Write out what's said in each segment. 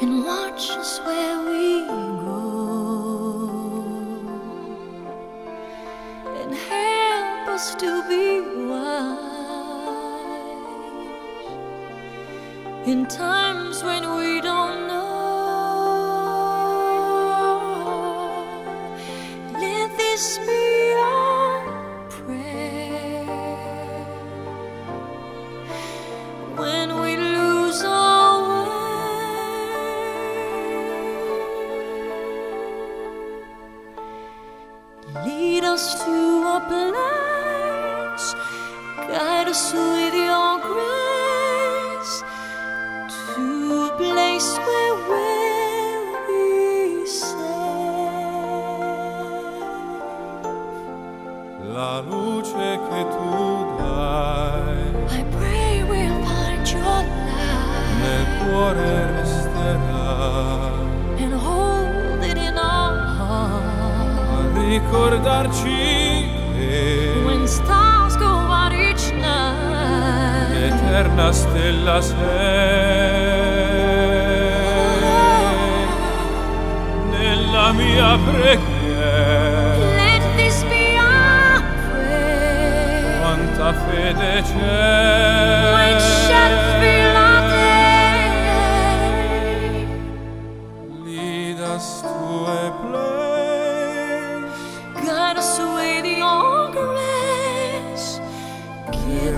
and watch us where we go. And help us to be wise in times when us to a place, guide us with your grace to a place where we'll be safe. La luce che tu dai. I pray we'll find your light nel cuore ricordarci. Che When stars go out each night, l'eterna stella sei. Nella mia preghiera. Let this be our prayer. quanta fede c'è. When our day,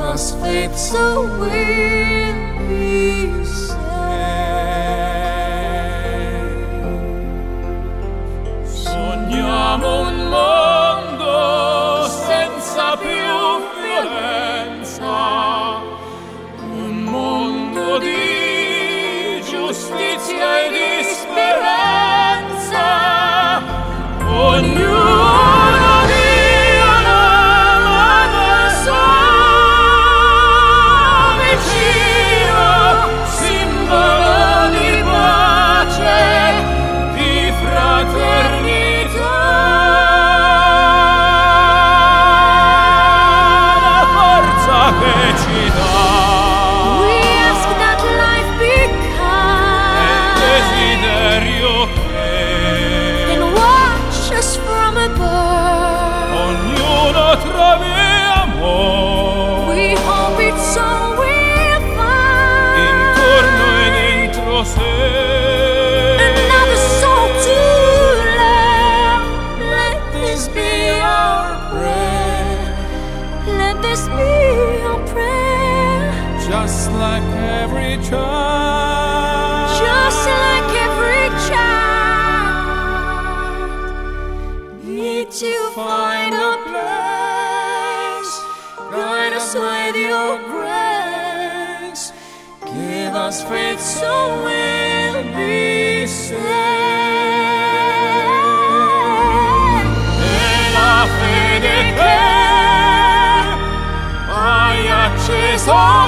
us faith so we'll be safe. Sogniamo un mondo senza più violenza, un mondo di giustizia e di speranza. Ognuno from above. ognuno We hope it's we'll find. intorno e dentro sé. Another soul to love. Let this be our prayer. Let this be our prayer. Just like every child, to find a place. Guide us with your grace. Give us faith so we'll be saved. e la fede che hai acceso